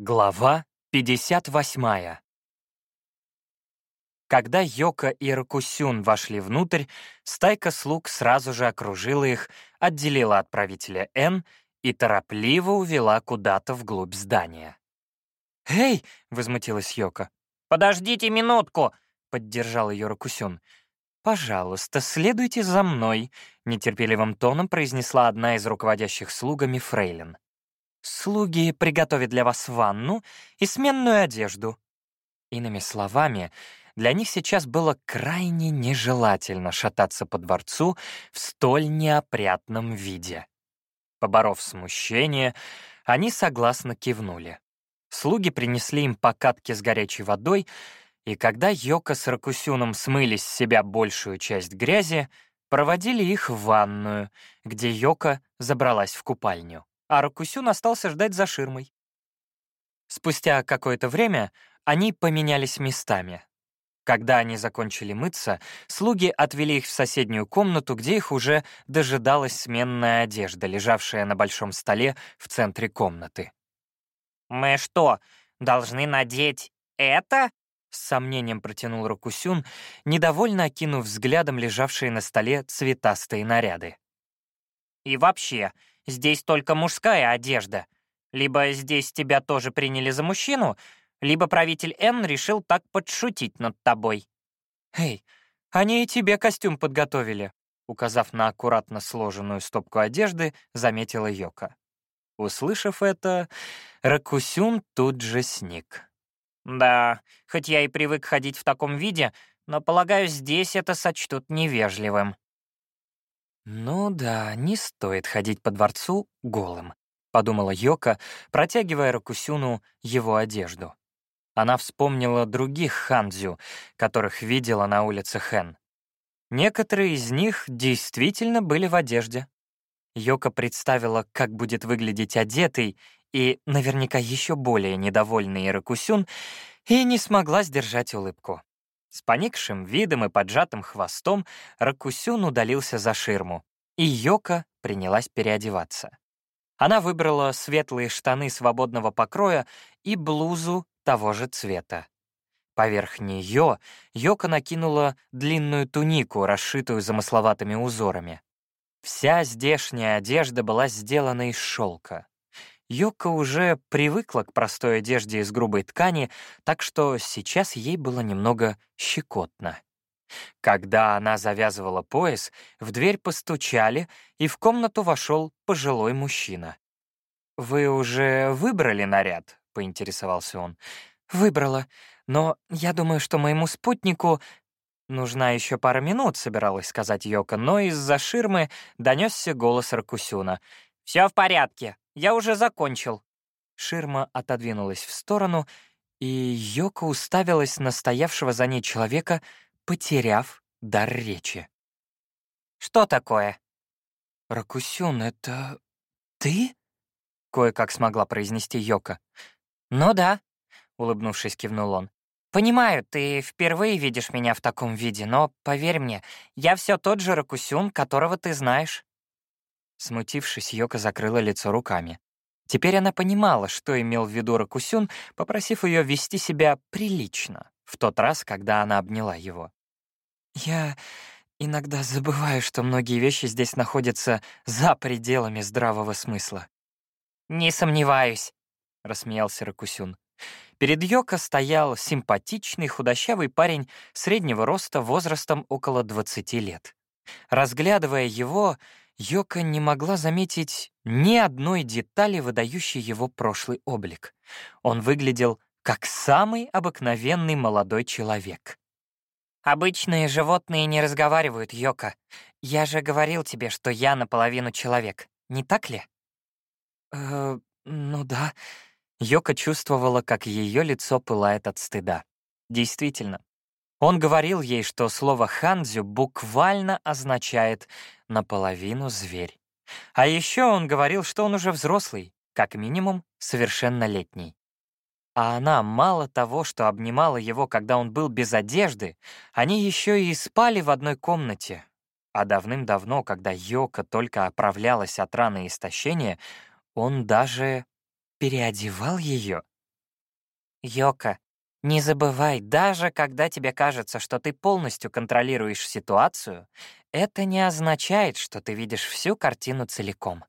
Глава 58 Когда Йока и Ракусюн вошли внутрь, стайка слуг сразу же окружила их, отделила от правителя Н и торопливо увела куда-то вглубь здания. «Эй!» — возмутилась Йока. «Подождите минутку!» — поддержал ее Ракусюн. «Пожалуйста, следуйте за мной», — нетерпеливым тоном произнесла одна из руководящих слугами Фрейлин. Слуги приготовят для вас ванну и сменную одежду». Иными словами, для них сейчас было крайне нежелательно шататься по дворцу в столь неопрятном виде. Поборов смущение, они согласно кивнули. Слуги принесли им покатки с горячей водой, и когда Йока с Ракусюном смыли с себя большую часть грязи, проводили их в ванную, где Йока забралась в купальню а Ракусюн остался ждать за ширмой. Спустя какое-то время они поменялись местами. Когда они закончили мыться, слуги отвели их в соседнюю комнату, где их уже дожидалась сменная одежда, лежавшая на большом столе в центре комнаты. «Мы что, должны надеть это?» С сомнением протянул Рокусюн, недовольно окинув взглядом лежавшие на столе цветастые наряды. «И вообще, Здесь только мужская одежда. Либо здесь тебя тоже приняли за мужчину, либо правитель Н решил так подшутить над тобой. «Эй, они и тебе костюм подготовили», указав на аккуратно сложенную стопку одежды, заметила Йока. Услышав это, Ракусюн тут же сник. «Да, хоть я и привык ходить в таком виде, но, полагаю, здесь это сочтут невежливым», «Ну да, не стоит ходить по дворцу голым», — подумала Йока, протягивая Ракусюну его одежду. Она вспомнила других хандзю, которых видела на улице Хэн. Некоторые из них действительно были в одежде. Йока представила, как будет выглядеть одетый и наверняка еще более недовольный Иракусюн, и не смогла сдержать улыбку. С поникшим видом и поджатым хвостом Ракусюн удалился за ширму, и Йока принялась переодеваться. Она выбрала светлые штаны свободного покроя и блузу того же цвета. Поверх нее Йока накинула длинную тунику, расшитую замысловатыми узорами. Вся здешняя одежда была сделана из шелка. Йока уже привыкла к простой одежде из грубой ткани, так что сейчас ей было немного щекотно. Когда она завязывала пояс, в дверь постучали, и в комнату вошел пожилой мужчина. «Вы уже выбрали наряд?» — поинтересовался он. «Выбрала, но я думаю, что моему спутнику...» «Нужна еще пара минут», — собиралась сказать Йока, но из-за ширмы донесся голос Ракусюна. «Все в порядке, я уже закончил». Ширма отодвинулась в сторону, и Йока уставилась на стоявшего за ней человека, потеряв дар речи. «Что такое?» «Ракусюн, это ты?» — кое-как смогла произнести Йока. «Ну да», — улыбнувшись, кивнул он. «Понимаю, ты впервые видишь меня в таком виде, но, поверь мне, я все тот же Ракусюн, которого ты знаешь». Смутившись, Йока закрыла лицо руками. Теперь она понимала, что имел в виду Ракусюн, попросив ее вести себя прилично, в тот раз, когда она обняла его. «Я иногда забываю, что многие вещи здесь находятся за пределами здравого смысла». «Не сомневаюсь», — рассмеялся Ракусюн. Перед Йоко стоял симпатичный худощавый парень среднего роста возрастом около 20 лет. Разглядывая его, Йока не могла заметить ни одной детали, выдающей его прошлый облик. Он выглядел как самый обыкновенный молодой человек. «Обычные животные не разговаривают, Йока. Я же говорил тебе, что я наполовину человек, не так ли?» «Э, ну да». Йока чувствовала, как ее лицо пылает от стыда. Действительно, он говорил ей, что слово «ханзю» буквально означает «наполовину зверь». А еще он говорил, что он уже взрослый, как минимум совершеннолетний. А она мало того, что обнимала его, когда он был без одежды, они еще и спали в одной комнате. А давным-давно, когда Йока только оправлялась от раны истощения, он даже переодевал ее. Йока, не забывай, даже когда тебе кажется, что ты полностью контролируешь ситуацию, это не означает, что ты видишь всю картину целиком.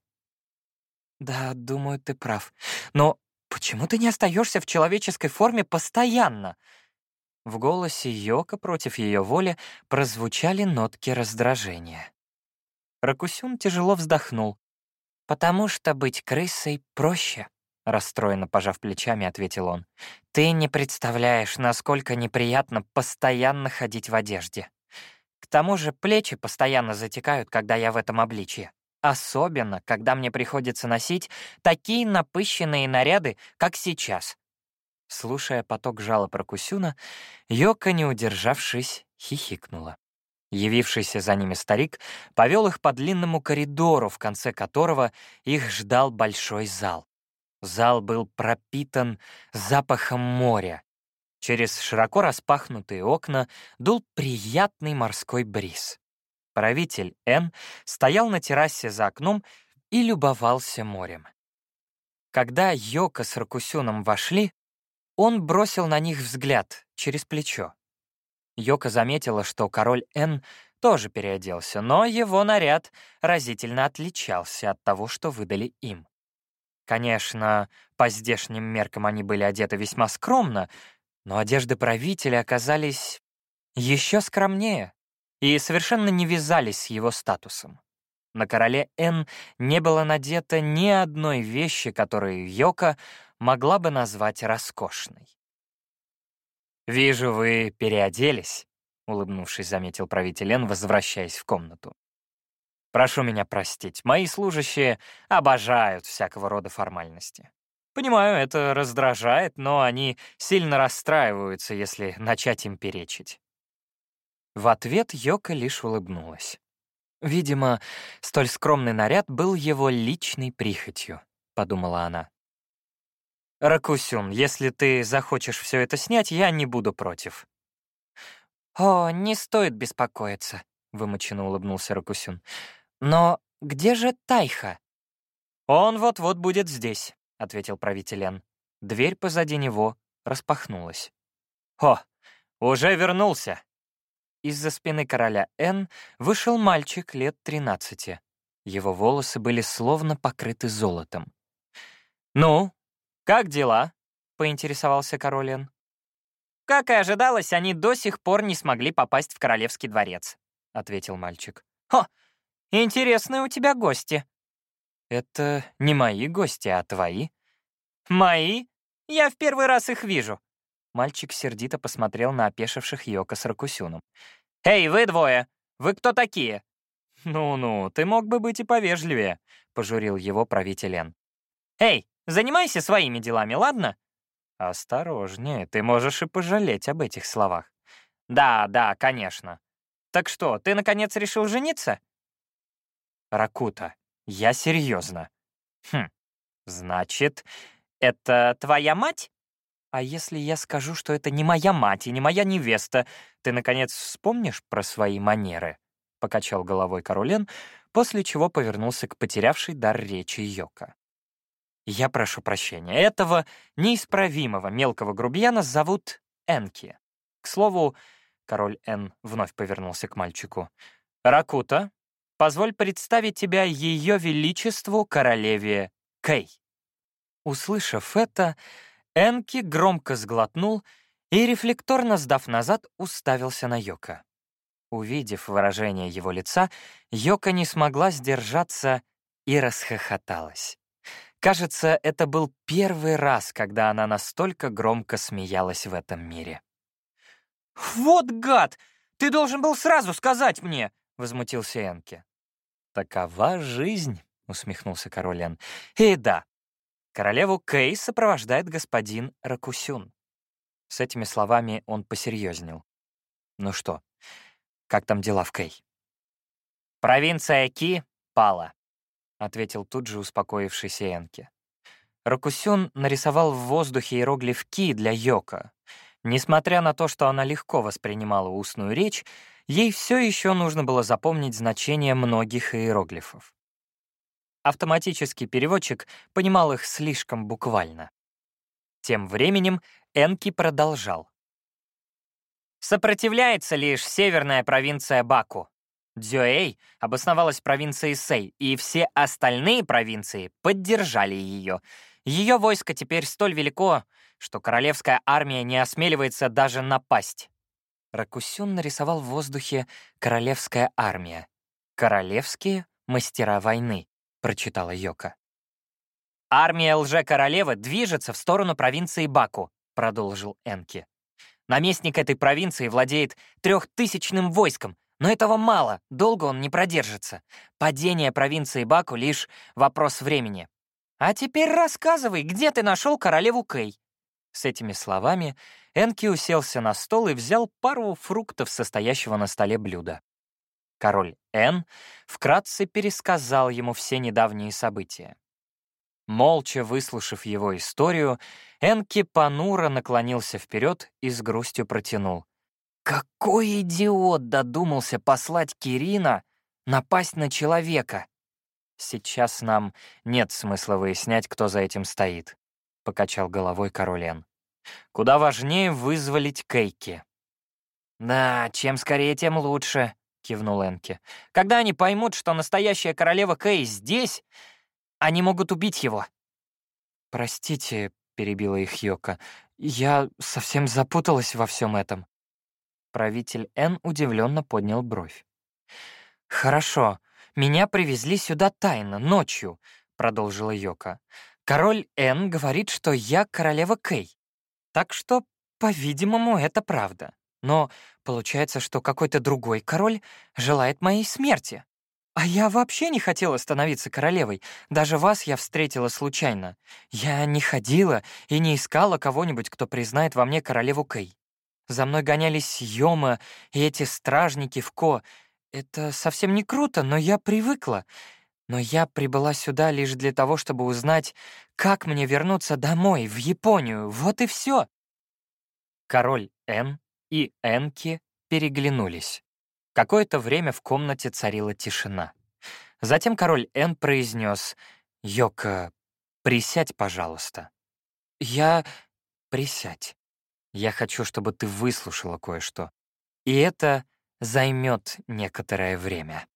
Да, думаю, ты прав. Но почему ты не остаешься в человеческой форме постоянно? В голосе Йока против ее воли прозвучали нотки раздражения. Ракусюн тяжело вздохнул. «Потому что быть крысой проще», — расстроенно пожав плечами, ответил он. «Ты не представляешь, насколько неприятно постоянно ходить в одежде. К тому же плечи постоянно затекают, когда я в этом обличье. Особенно, когда мне приходится носить такие напыщенные наряды, как сейчас». Слушая поток жалоб Ракусюна, Йока, не удержавшись, хихикнула. Явившийся за ними старик повел их по длинному коридору, в конце которого их ждал большой зал. Зал был пропитан запахом моря. Через широко распахнутые окна дул приятный морской бриз. Правитель Н стоял на террасе за окном и любовался морем. Когда Йока с Ракусюном вошли, он бросил на них взгляд через плечо. Йока заметила, что король Н тоже переоделся, но его наряд разительно отличался от того, что выдали им. Конечно, по здешним меркам они были одеты весьма скромно, но одежды правителя оказались еще скромнее и совершенно не вязались с его статусом. На короле Н не было надето ни одной вещи, которую Йока могла бы назвать роскошной. «Вижу, вы переоделись», — улыбнувшись, заметил правитель Эн, возвращаясь в комнату. «Прошу меня простить, мои служащие обожают всякого рода формальности. Понимаю, это раздражает, но они сильно расстраиваются, если начать им перечить». В ответ Йока лишь улыбнулась. «Видимо, столь скромный наряд был его личной прихотью», — подумала она. «Ракусюн, если ты захочешь все это снять, я не буду против». «О, не стоит беспокоиться», — вымученно улыбнулся Ракусюн. «Но где же Тайха?» «Он вот-вот будет здесь», — ответил правитель Эн. Дверь позади него распахнулась. «О, уже вернулся!» Из-за спины короля Н вышел мальчик лет тринадцати. Его волосы были словно покрыты золотом. «Ну, «Как дела?» — поинтересовался король «Как и ожидалось, они до сих пор не смогли попасть в королевский дворец», — ответил мальчик. «Хо, интересные у тебя гости». «Это не мои гости, а твои». «Мои? Я в первый раз их вижу». Мальчик сердито посмотрел на опешивших Йока с Ракусюном. «Эй, вы двое! Вы кто такие?» «Ну-ну, ты мог бы быть и повежливее», — пожурил его правитель Эн. «Эй, Занимайся своими делами, ладно?» «Осторожнее, ты можешь и пожалеть об этих словах». «Да, да, конечно. Так что, ты, наконец, решил жениться?» «Ракута, я серьезно. «Хм, значит, это твоя мать?» «А если я скажу, что это не моя мать и не моя невеста, ты, наконец, вспомнишь про свои манеры?» — покачал головой Каролен, после чего повернулся к потерявшей дар речи Йока. Я прошу прощения, этого неисправимого мелкого грубияна зовут Энки. К слову, король Эн вновь повернулся к мальчику. «Ракута, позволь представить тебя ее величеству королеве Кей». Услышав это, Энки громко сглотнул и, рефлекторно сдав назад, уставился на Йока. Увидев выражение его лица, Йока не смогла сдержаться и расхохоталась. Кажется, это был первый раз, когда она настолько громко смеялась в этом мире. «Вот гад! Ты должен был сразу сказать мне!» — возмутился Энке. «Такова жизнь», — усмехнулся король Эн. «И да, королеву Кей сопровождает господин Ракусюн». С этими словами он посерьезнел. «Ну что, как там дела в Кей?» «Провинция Ки пала. — ответил тут же успокоившийся Энки. Рокусюн нарисовал в воздухе иероглиф «ки» для Йока. Несмотря на то, что она легко воспринимала устную речь, ей все еще нужно было запомнить значение многих иероглифов. Автоматический переводчик понимал их слишком буквально. Тем временем Энки продолжал. Сопротивляется лишь северная провинция Баку. Дзюэй обосновалась в провинции Сэй, и все остальные провинции поддержали ее. Ее войско теперь столь велико, что королевская армия не осмеливается даже напасть. Ракусюн нарисовал в воздухе «Королевская армия». «Королевские мастера войны», — прочитала Йока. «Армия лже-королевы движется в сторону провинции Баку», — продолжил Энки. «Наместник этой провинции владеет трехтысячным войском, но этого мало, долго он не продержится. Падение провинции Баку — лишь вопрос времени. А теперь рассказывай, где ты нашел королеву Кэй?» С этими словами Энки уселся на стол и взял пару фруктов, состоящего на столе блюда. Король Эн вкратце пересказал ему все недавние события. Молча выслушав его историю, Энки понуро наклонился вперед и с грустью протянул. «Какой идиот додумался послать Кирина напасть на человека!» «Сейчас нам нет смысла выяснять, кто за этим стоит», — покачал головой король Эн. «Куда важнее вызволить Кейки». «Да, чем скорее, тем лучше», — кивнул Энки. «Когда они поймут, что настоящая королева Кей здесь, они могут убить его». «Простите», — перебила их Йока, — «я совсем запуталась во всем этом». Правитель Н удивленно поднял бровь. «Хорошо, меня привезли сюда тайно, ночью», — продолжила Йока. «Король Н говорит, что я королева Кей. Так что, по-видимому, это правда. Но получается, что какой-то другой король желает моей смерти. А я вообще не хотела становиться королевой. Даже вас я встретила случайно. Я не ходила и не искала кого-нибудь, кто признает во мне королеву Кэй. За мной гонялись Йома и эти стражники в Ко. Это совсем не круто, но я привыкла. Но я прибыла сюда лишь для того, чтобы узнать, как мне вернуться домой, в Японию. Вот и все. Король Н и Энки переглянулись. Какое-то время в комнате царила тишина. Затем король Эн произнес «Йока, присядь, пожалуйста». «Я... присядь. Я хочу, чтобы ты выслушала кое-что. И это займет некоторое время».